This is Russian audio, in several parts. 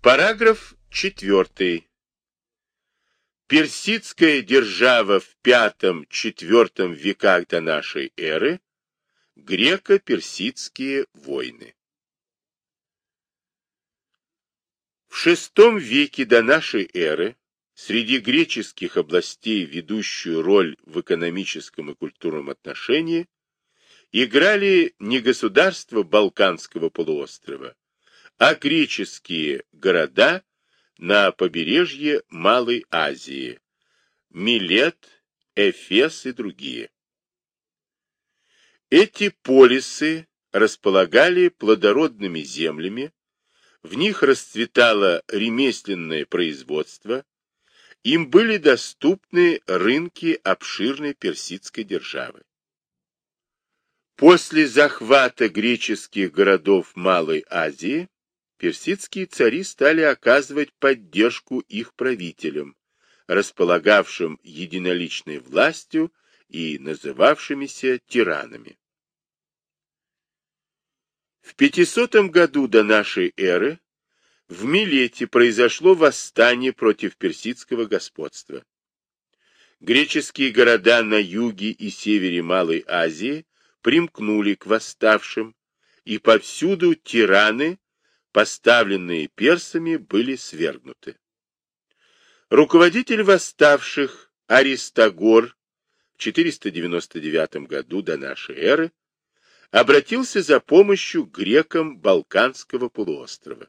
Параграф 4. Персидская держава в V-IV веках до нашей эры, греко-персидские войны. В VI веке до нашей эры среди греческих областей ведущую роль в экономическом и культурном отношении играли не государства Балканского полуострова, а греческие города на побережье Малой Азии, Милет, Эфес и другие. Эти полисы располагали плодородными землями, в них расцветало ремесленное производство, им были доступны рынки обширной персидской державы. После захвата греческих городов Малой Азии персидские цари стали оказывать поддержку их правителям, располагавшим единоличной властью и называвшимися тиранами. В 500 году до нашей эры в Милете произошло восстание против персидского господства. Греческие города на юге и севере Малой Азии примкнули к восставшим, и повсюду тираны, поставленные персами, были свергнуты. Руководитель восставших Аристагор в 499 году до нашей эры обратился за помощью грекам Балканского полуострова.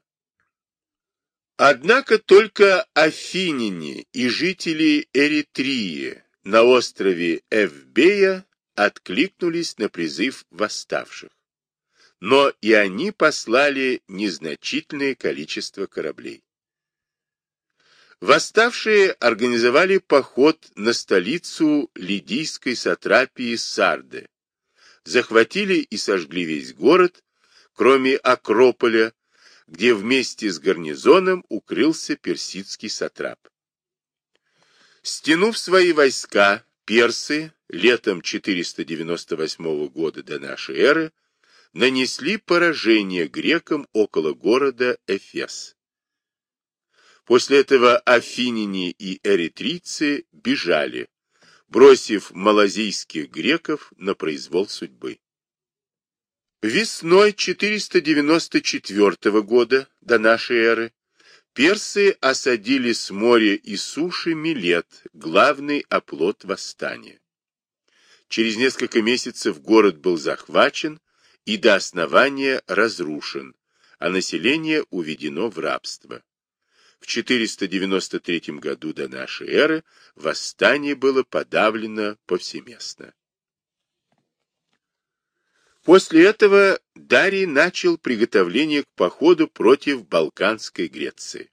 Однако только афиняне и жители Эритрии на острове Эвбея откликнулись на призыв восставших. Но и они послали незначительное количество кораблей. Восставшие организовали поход на столицу лидийской сатрапии Сарды, захватили и сожгли весь город, кроме Акрополя, где вместе с гарнизоном укрылся персидский сатрап. Стянув свои войска, персы летом 498 года до нашей эры нанесли поражение грекам около города Эфес. После этого афиняне и эритрийцы бежали, бросив малазийских греков на произвол судьбы. Весной 494 года до нашей эры персы осадили с моря и суши Милет, главный оплот восстания. Через несколько месяцев город был захвачен и до основания разрушен, а население уведено в рабство. В 493 году до нашей эры восстание было подавлено повсеместно. После этого Дарий начал приготовление к походу против Балканской Греции.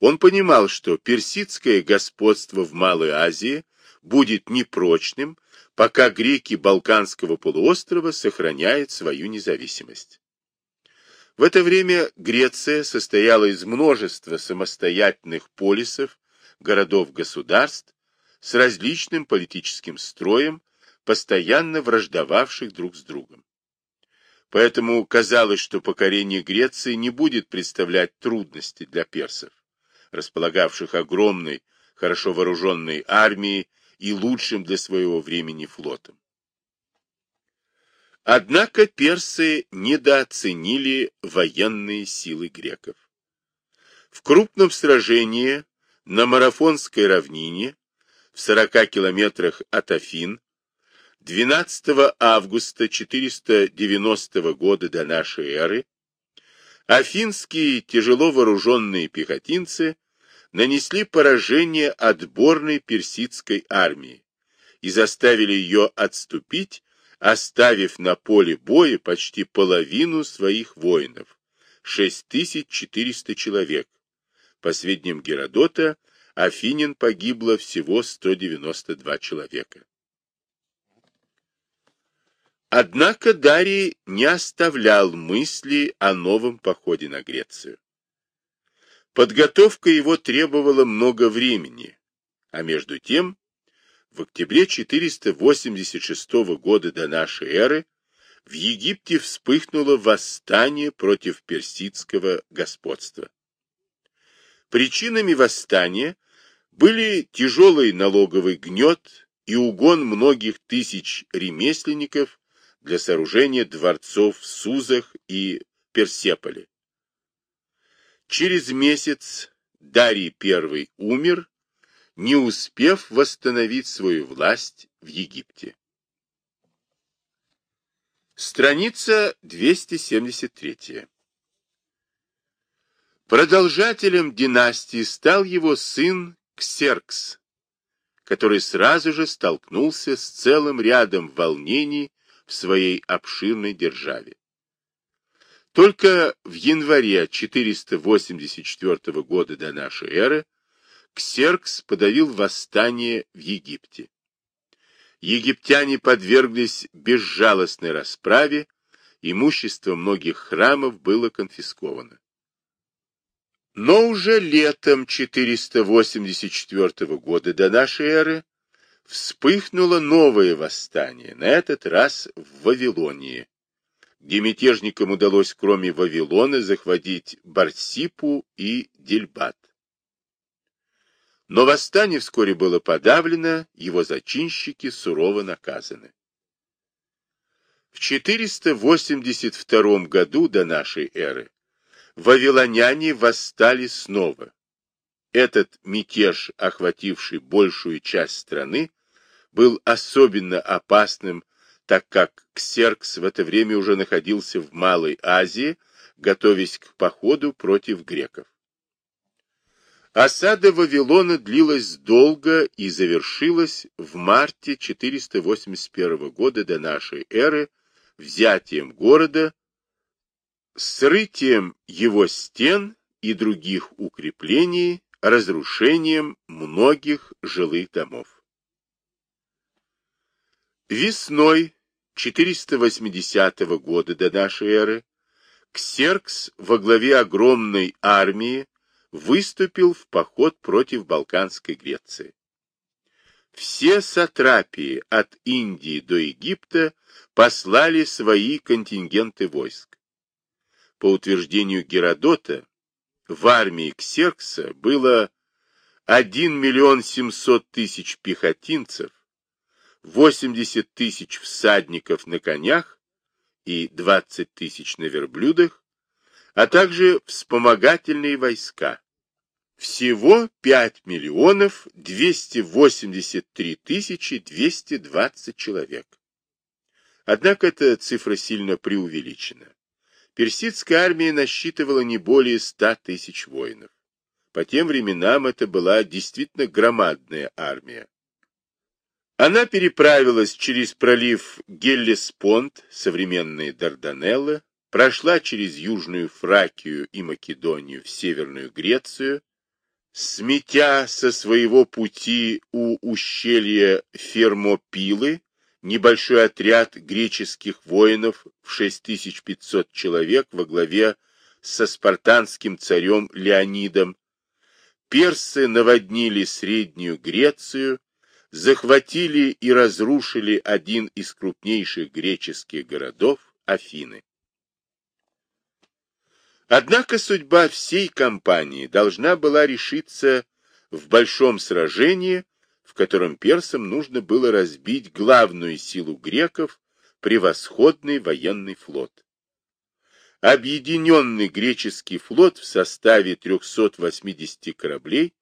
Он понимал, что персидское господство в Малой Азии будет непрочным, пока греки Балканского полуострова сохраняют свою независимость. В это время Греция состояла из множества самостоятельных полисов, городов-государств с различным политическим строем, постоянно враждовавших друг с другом. Поэтому казалось, что покорение Греции не будет представлять трудности для персов, располагавших огромной, хорошо вооруженной армией и лучшим для своего времени флотом. Однако персы недооценили военные силы греков. В крупном сражении на Марафонской равнине в 40 километрах от Афин 12 августа 490 года до нашей эры афинские тяжело вооруженные пехотинцы нанесли поражение отборной персидской армии и заставили ее отступить, оставив на поле боя почти половину своих воинов, 6400 человек. По сведениям Геродота, Афинин погибло всего 192 человека. Однако Дарий не оставлял мысли о новом походе на Грецию. Подготовка его требовала много времени, а между тем, в октябре 486 года до нашей эры в Египте вспыхнуло восстание против персидского господства. Причинами восстания были тяжелый налоговый гнет и угон многих тысяч ремесленников для сооружения дворцов в Сузах и Персеполе. Через месяц Дарий I умер, не успев восстановить свою власть в Египте. Страница 273. Продолжателем династии стал его сын Ксеркс, который сразу же столкнулся с целым рядом волнений в своей обширной державе. Только в январе 484 года до нашей эры Ксеркс подавил восстание в Египте. Египтяне подверглись безжалостной расправе, имущество многих храмов было конфисковано. Но уже летом 484 года до нашей эры вспыхнуло новое восстание, на этот раз в Вавилонии, где мятежникам удалось кроме Вавилона захватить Барсипу и Дельбат. Но восстание вскоре было подавлено, его зачинщики сурово наказаны. В 482 году до нашей эры вавилоняне восстали снова. Этот мятеж, охвативший большую часть страны, был особенно опасным, так как Ксеркс в это время уже находился в Малой Азии, готовясь к походу против греков. Осада Вавилона длилась долго и завершилась в марте 481 года до нашей эры взятием города, срытием его стен и других укреплений, разрушением многих жилых домов. Весной 480 года до нашей эры Ксеркс во главе огромной армии выступил в поход против Балканской Греции. Все сатрапии от Индии до Египта послали свои контингенты войск. По утверждению Геродота, в армии Ксеркса было 1 миллион 700 тысяч пехотинцев, 80 тысяч всадников на конях и 20 тысяч на верблюдах, а также вспомогательные войска. Всего 5 миллионов 283 тысячи 220 человек. Однако эта цифра сильно преувеличена. Персидская армия насчитывала не более 100 тысяч воинов. По тем временам это была действительно громадная армия. Она переправилась через пролив Геллеспонд, современные Дарданеллы, прошла через Южную Фракию и Македонию в Северную Грецию, сметя со своего пути у ущелья Фермопилы небольшой отряд греческих воинов в 6500 человек во главе со спартанским царем Леонидом, персы наводнили Среднюю Грецию, захватили и разрушили один из крупнейших греческих городов – Афины. Однако судьба всей кампании должна была решиться в большом сражении, в котором персам нужно было разбить главную силу греков – превосходный военный флот. Объединенный греческий флот в составе 380 кораблей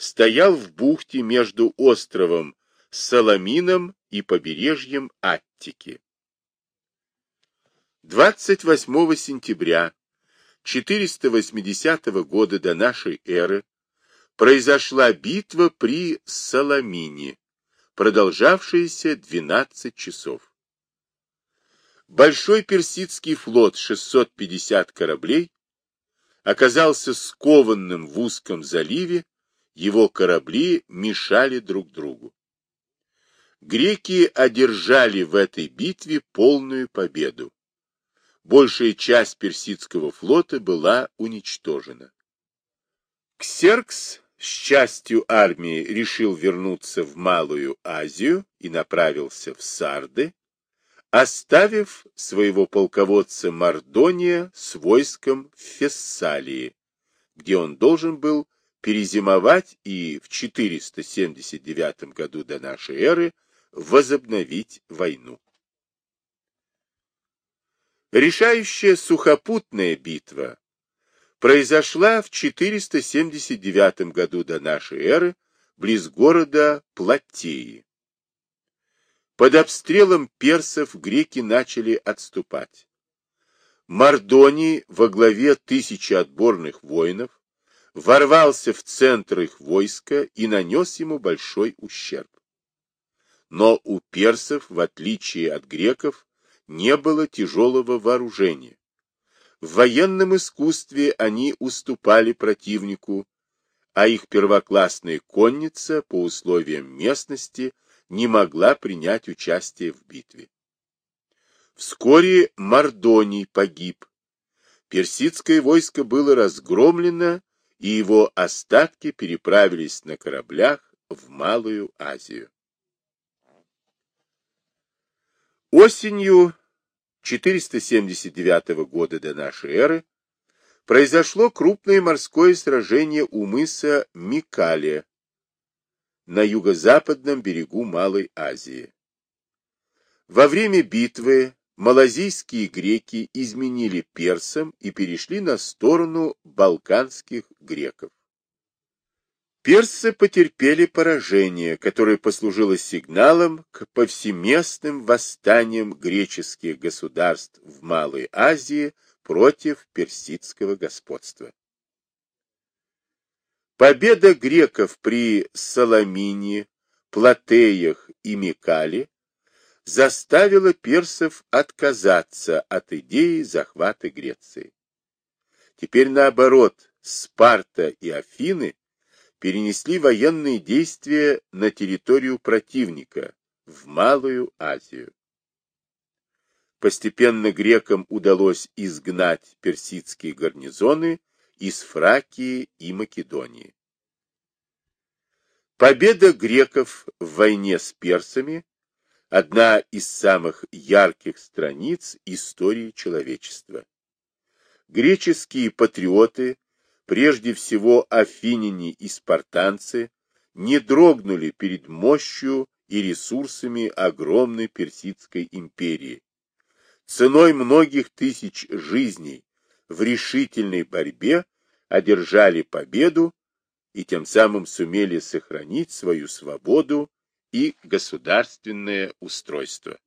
стоял в бухте между островом Саламином и побережьем Аттики. 28 сентября 480 года до нашей эры произошла битва при Саламине, продолжавшаяся 12 часов. Большой персидский флот 650 кораблей оказался скованным в узком заливе его корабли мешали друг другу. Греки одержали в этой битве полную победу. Большая часть персидского флота была уничтожена. Ксеркс с частью армии решил вернуться в Малую Азию и направился в Сарды, оставив своего полководца Мардония с войском в Фессалии, где он должен был перезимовать и в 479 году до нашей эры возобновить войну. Решающая сухопутная битва произошла в 479 году до нашей эры близ города Платеи. Под обстрелом персов греки начали отступать. Мардоний во главе тысячи отборных воинов ворвался в центр их войска и нанес ему большой ущерб. Но у персов, в отличие от греков, не было тяжелого вооружения. В военном искусстве они уступали противнику, а их первоклассная конница по условиям местности не могла принять участие в битве. Вскоре Мардоний погиб. Персидское войско было разгромлено, и его остатки переправились на кораблях в Малую Азию. Осенью 479 года до нашей эры произошло крупное морское сражение у мыса Микале на юго-западном берегу Малой Азии. Во время битвы малазийские греки изменили персам и перешли на сторону балканских греков. Персы потерпели поражение, которое послужило сигналом к повсеместным восстаниям греческих государств в Малой Азии против персидского господства. Победа греков при Саламине, Платеях и Микале заставила персов отказаться от идеи захвата Греции. Теперь наоборот, Спарта и Афины перенесли военные действия на территорию противника, в Малую Азию. Постепенно грекам удалось изгнать персидские гарнизоны из Фракии и Македонии. Победа греков в войне с персами – одна из самых ярких страниц истории человечества. Греческие патриоты – прежде всего афиняне и спартанцы, не дрогнули перед мощью и ресурсами огромной Персидской империи. Ценой многих тысяч жизней в решительной борьбе одержали победу и тем самым сумели сохранить свою свободу и государственное устройство.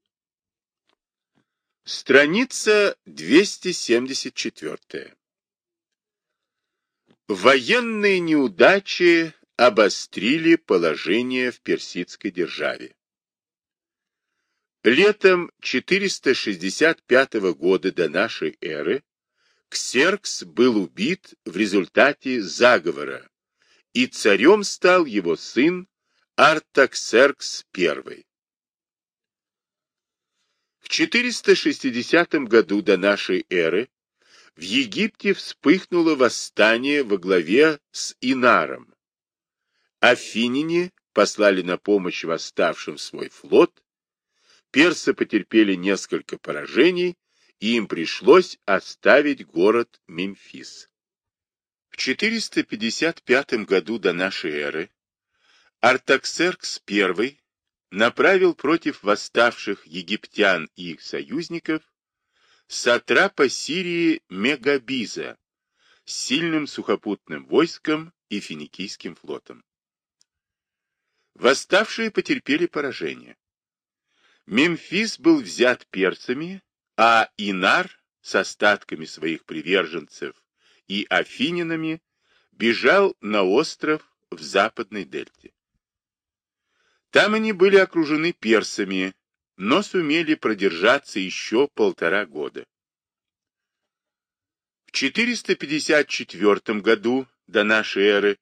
Страница 274. Военные неудачи обострили положение в персидской державе. Летом 465 года до нашей эры Ксеркс был убит в результате заговора, и царем стал его сын Артаксеркс I. В 460 году до нашей эры в Египте вспыхнуло восстание во главе с Инаром. Афиняне послали на помощь восставшим свой флот, персы потерпели несколько поражений, и им пришлось оставить город Мемфис. В 455 году до нашей эры Артаксеркс I направил против восставших египтян и их союзников сатрапа Сирии Мегабиза с сильным сухопутным войском и финикийским флотом. Восставшие потерпели поражение. Мемфис был взят перцами, а Инар с остатками своих приверженцев и афининами бежал на остров в западной дельте. Там они были окружены персами, но сумели продержаться еще полтора года. В 454 году до нашей эры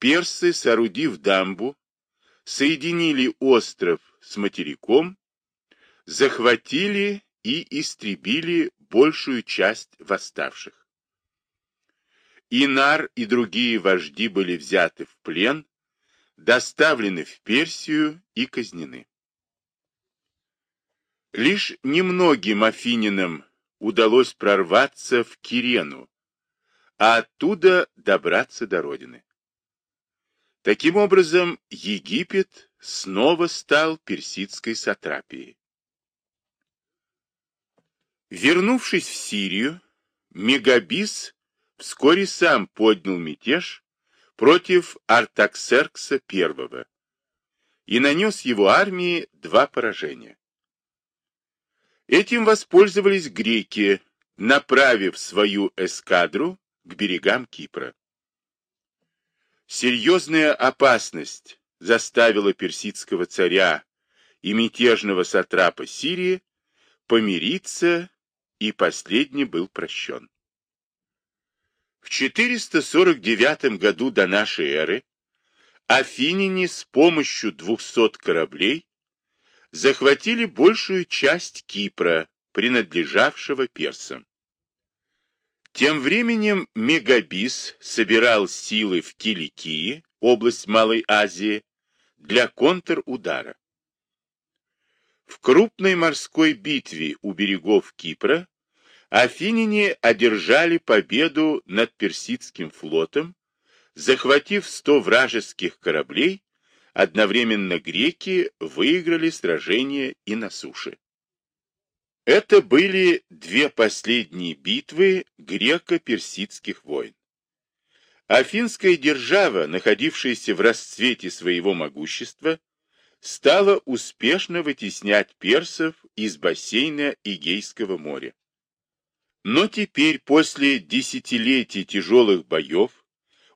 персы, соорудив дамбу, соединили остров с материком, захватили и истребили большую часть восставших. Инар и другие вожди были взяты в плен, доставлены в Персию и казнены. Лишь немногим афининам удалось прорваться в Кирену, а оттуда добраться до родины. Таким образом, Египет снова стал персидской сатрапией. Вернувшись в Сирию, Мегабис вскоре сам поднял мятеж против Артаксеркса I и нанес его армии два поражения. Этим воспользовались греки, направив свою эскадру к берегам Кипра. Серьезная опасность заставила персидского царя и мятежного сатрапа Сирии помириться и последний был прощен. В 449 году до нашей эры афиняне с помощью 200 кораблей захватили большую часть Кипра, принадлежавшего персам. Тем временем Мегабис собирал силы в Киликии, область Малой Азии, для контрудара. В крупной морской битве у берегов Кипра афиняне одержали победу над персидским флотом, захватив 100 вражеских кораблей, одновременно греки выиграли сражение и на суше. Это были две последние битвы греко-персидских войн. Афинская держава, находившаяся в расцвете своего могущества, стала успешно вытеснять персов из бассейна Игейского моря. Но теперь, после десятилетий тяжелых боев,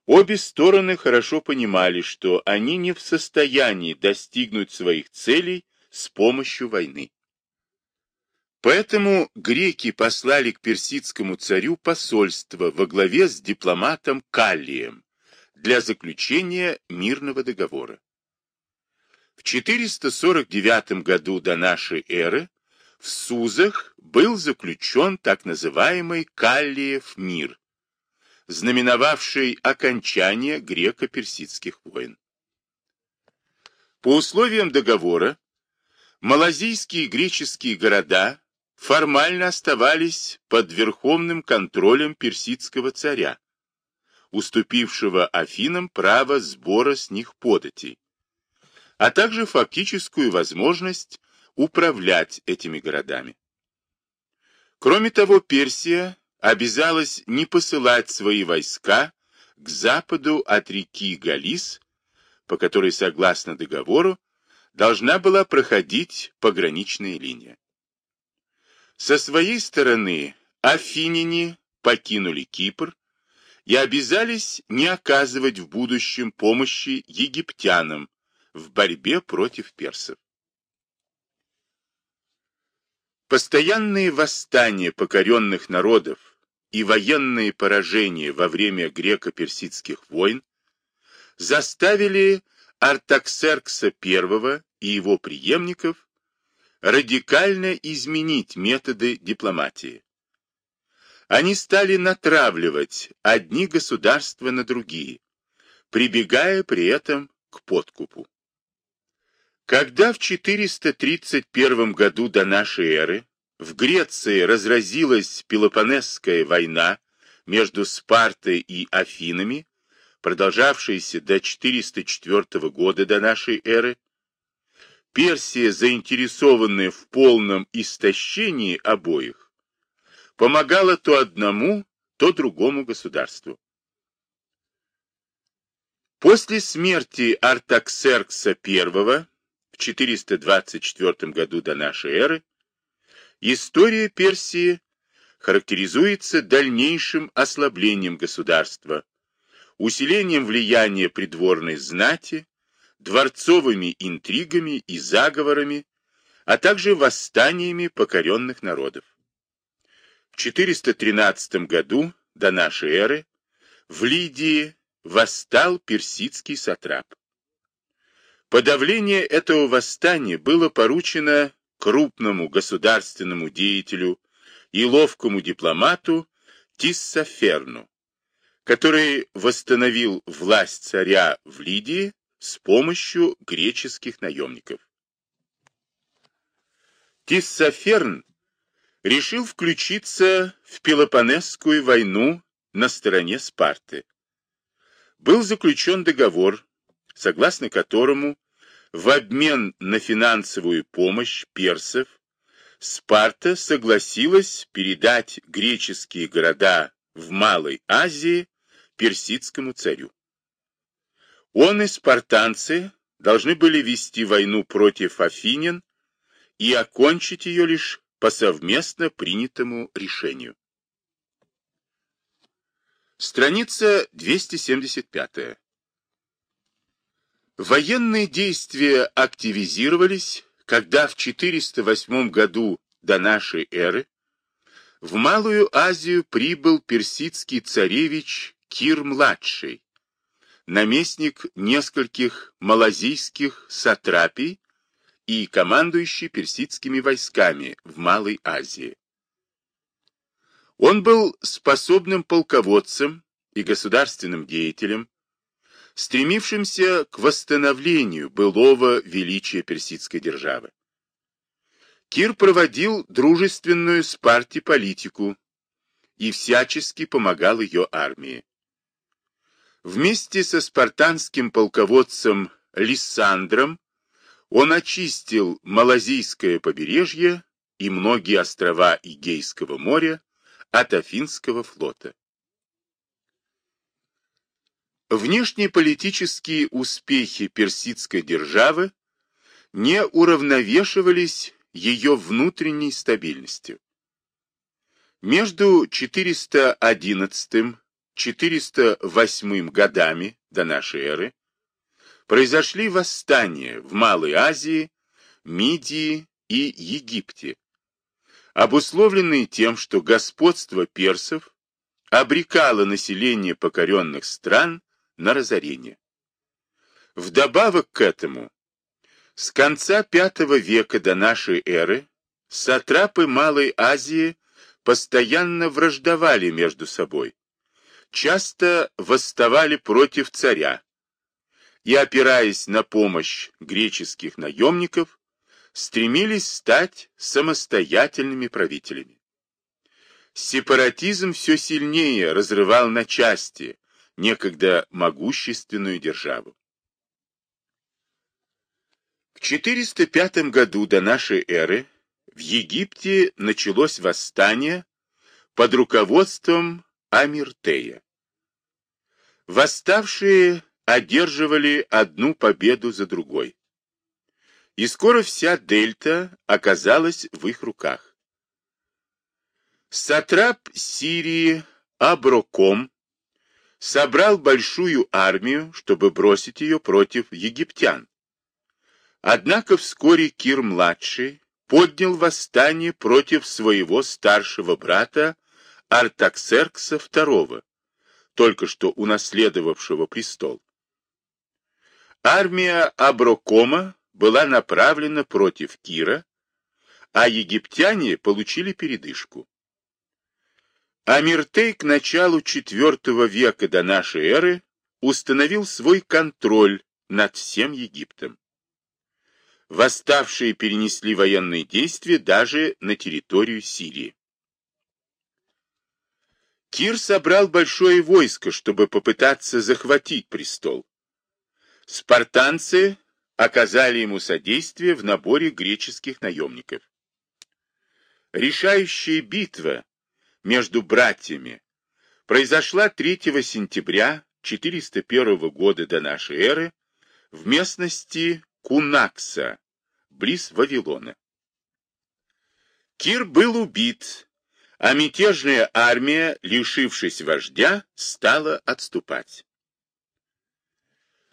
обе стороны хорошо понимали, что они не в состоянии достигнуть своих целей с помощью войны. Поэтому греки послали к персидскому царю посольство во главе с дипломатом Каллием для заключения мирного договора. В 449 году до нашей эры в Сузах был заключен так называемый Каллиев мир, знаменовавший окончание греко-персидских войн. По условиям договора, малазийские и греческие города формально оставались под верховным контролем персидского царя, уступившего Афинам право сбора с них податей, а также фактическую возможность управлять этими городами. Кроме того, Персия обязалась не посылать свои войска к западу от реки Галис, по которой, согласно договору, должна была проходить пограничная линия. Со своей стороны афиняне покинули Кипр и обязались не оказывать в будущем помощи египтянам в борьбе против персов. Постоянные восстания покоренных народов и военные поражения во время греко-персидских войн заставили Артаксеркса I и его преемников радикально изменить методы дипломатии. Они стали натравливать одни государства на другие, прибегая при этом к подкупу. Когда в 431 году до нашей эры в Греции разразилась Пелопонесская война между Спартой и Афинами, продолжавшаяся до 404 года до нашей эры, Персия, заинтересованная в полном истощении обоих, помогала то одному, то другому государству. После смерти Артаксеркса I в 424 году до нашей эры, история Персии характеризуется дальнейшим ослаблением государства, усилением влияния придворной знати, дворцовыми интригами и заговорами, а также восстаниями покоренных народов. В 413 году до нашей эры в Лидии восстал персидский сатрап. Подавление этого восстания было поручено крупному государственному деятелю и ловкому дипломату Тиссаферну, который восстановил власть царя в Лидии с помощью греческих наемников. Тиссаферн решил включиться в Пелопонесскую войну на стороне Спарты. Был заключен договор, согласно которому в обмен на финансовую помощь персов Спарта согласилась передать греческие города в Малой Азии персидскому царю. Он и спартанцы должны были вести войну против Афинин и окончить ее лишь по совместно принятому решению. Страница 275. Военные действия активизировались, когда в 408 году до нашей эры в Малую Азию прибыл персидский царевич Кир-младший, наместник нескольких малазийских сатрапий и командующий персидскими войсками в Малой Азии. Он был способным полководцем и государственным деятелем, стремившимся к восстановлению былого величия персидской державы. Кир проводил дружественную Спарте политику и всячески помогал ее армии. Вместе со спартанским полководцем Лиссандром он очистил Малазийское побережье и многие острова Игейского моря от Афинского флота. Внешнеполитические успехи персидской державы не уравновешивались ее внутренней стабильностью. Между 411-408 годами до нашей эры произошли восстания в Малой Азии, Мидии и Египте, обусловленные тем, что господство персов обрекало население покоренных стран на разорение. Вдобавок к этому, с конца V века до нашей эры сатрапы Малой Азии постоянно враждовали между собой, часто восставали против царя и, опираясь на помощь греческих наемников, стремились стать самостоятельными правителями. Сепаратизм все сильнее разрывал на части некогда могущественную державу. К 405 году до нашей эры в Египте началось восстание под руководством Амиртея. Восставшие одерживали одну победу за другой и скоро вся дельта оказалась в их руках. Сатрап Сирии Аброком собрал большую армию, чтобы бросить ее против египтян. Однако вскоре Кир-младший поднял восстание против своего старшего брата Артаксеркса II, только что унаследовавшего престол. Армия Аброкома была направлена против Кира, а египтяне получили передышку. Амиртей к началу IV века до нашей эры установил свой контроль над всем Египтом. Восставшие перенесли военные действия даже на территорию Сирии. Кир собрал большое войско, чтобы попытаться захватить престол. Спартанцы оказали ему содействие в наборе греческих наемников. Решающая битва между братьями произошла 3 сентября 401 года до нашей эры в местности Кунакса, близ Вавилона. Кир был убит, а мятежная армия, лишившись вождя, стала отступать.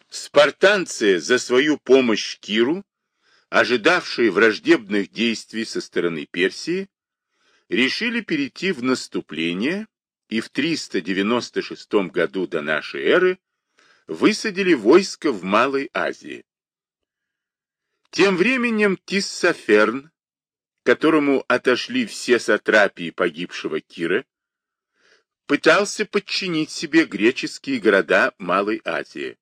Спартанцы за свою помощь Киру, ожидавшие враждебных действий со стороны Персии, решили перейти в наступление и в 396 году до нашей эры высадили войско в Малой Азии. Тем временем Тиссаферн, которому отошли все сатрапии погибшего Кира, пытался подчинить себе греческие города Малой Азии.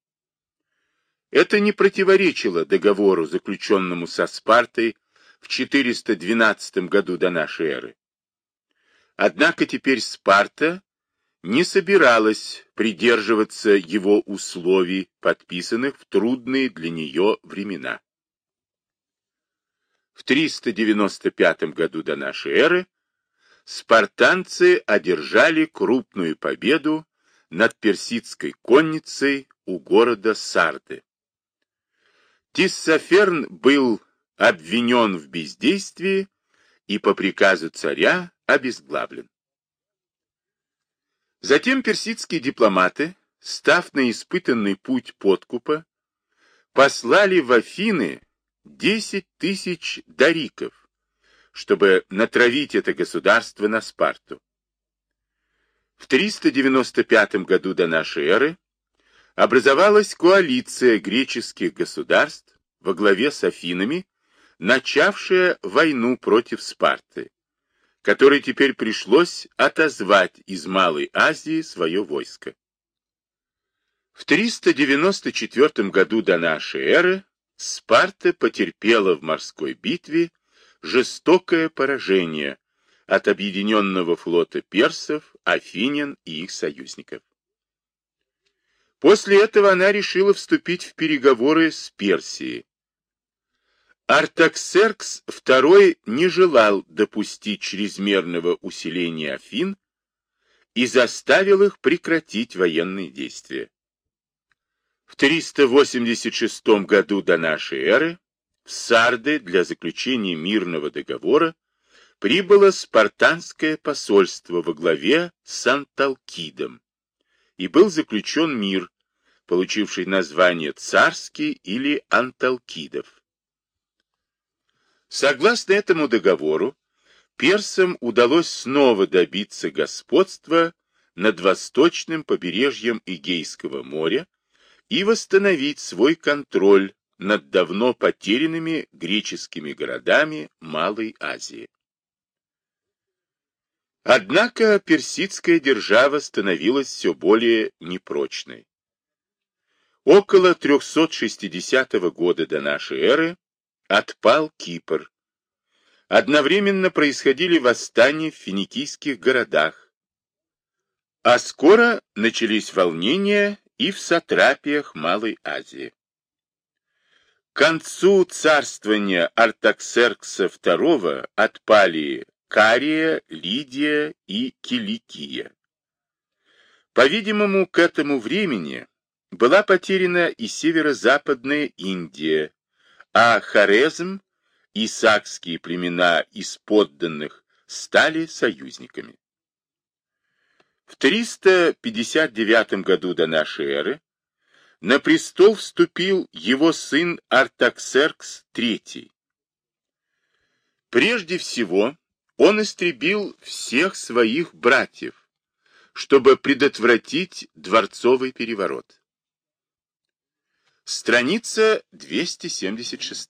Это не противоречило договору, заключенному со Спартой в 412 году до нашей эры. Однако теперь Спарта не собиралась придерживаться его условий, подписанных в трудные для нее времена. В 395 году до нашей эры спартанцы одержали крупную победу над персидской конницей у города Сарды. Тиссаферн был обвинен в бездействии и по приказу царя обезглавлен. Затем персидские дипломаты, став на испытанный путь подкупа, послали в Афины 10 тысяч дариков, чтобы натравить это государство на Спарту. В 395 году до нашей эры образовалась коалиция греческих государств во главе с Афинами, начавшая войну против Спарты, которой теперь пришлось отозвать из Малой Азии свое войско. В 394 году до нашей эры Спарта потерпела в морской битве жестокое поражение от объединенного флота персов, афинян и их союзников. После этого она решила вступить в переговоры с Персией. Артаксеркс II не желал допустить чрезмерного усиления Афин и заставил их прекратить военные действия. В 386 году до нашей эры в Сарды для заключения мирного договора прибыло спартанское посольство во главе с Анталкидом и был заключен мир, получивший название Царский или Анталкидов. Согласно этому договору, персам удалось снова добиться господства над восточным побережьем Игейского моря и восстановить свой контроль над давно потерянными греческими городами Малой Азии. Однако персидская держава становилась все более непрочной. Около 360 года до нашей эры отпал Кипр. Одновременно происходили восстания в финикийских городах. А скоро начались волнения и в сатрапиях Малой Азии. К концу царствования Артаксеркса II отпали Кария, Лидия и Киликия. По-видимому, к этому времени была потеряна и северо-западная Индия, а Хорезм и сакские племена из подданных стали союзниками. В 359 году до нашей эры на престол вступил его сын Артаксеркс III. Прежде всего, он истребил всех своих братьев, чтобы предотвратить дворцовый переворот. Страница 276.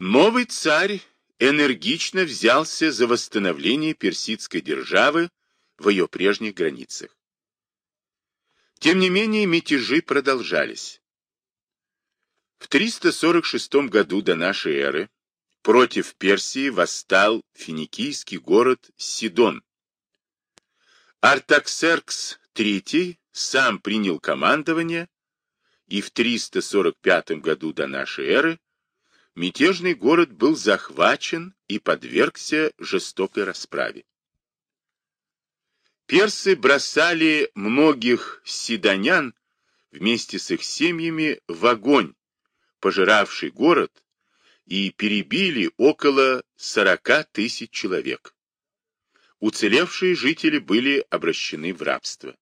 Новый царь энергично взялся за восстановление персидской державы в ее прежних границах. Тем не менее, мятежи продолжались. В 346 году до нашей эры против Персии восстал финикийский город Сидон. Артаксеркс III сам принял командование, и в 345 году до нашей эры мятежный город был захвачен и подвергся жестокой расправе. Персы бросали многих сидонян вместе с их семьями в огонь, пожиравший город, и перебили около 40 тысяч человек. Уцелевшие жители были обращены в рабство.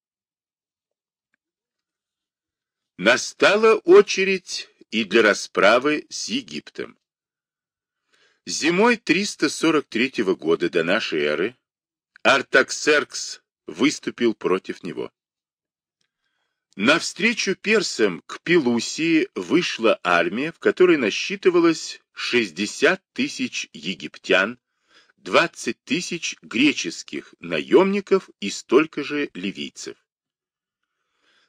Настала очередь и для расправы с Египтом. Зимой 343 года до нашей эры Артаксеркс выступил против него. Навстречу персам к Пелусии вышла армия, в которой насчитывалось 60 тысяч египтян, 20 тысяч греческих наемников и столько же ливийцев.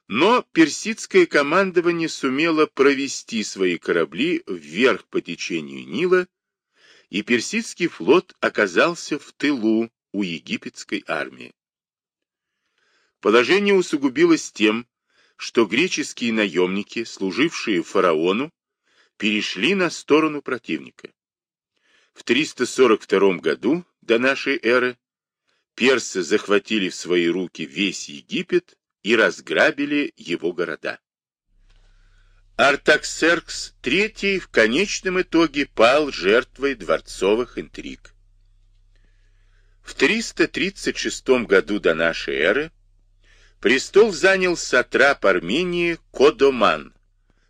Но персидское командование сумело провести свои корабли вверх по течению Нила, и персидский флот оказался в тылу у египетской армии. Положение усугубилось тем, что греческие наемники, служившие фараону, перешли на сторону противника. В 342 году до нашей эры персы захватили в свои руки весь Египет и разграбили его города. Артаксеркс III в конечном итоге пал жертвой дворцовых интриг. В 336 году до нашей эры престол занял сатрап Армении Кодоман,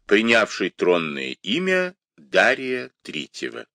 принявший тронное имя Дария III.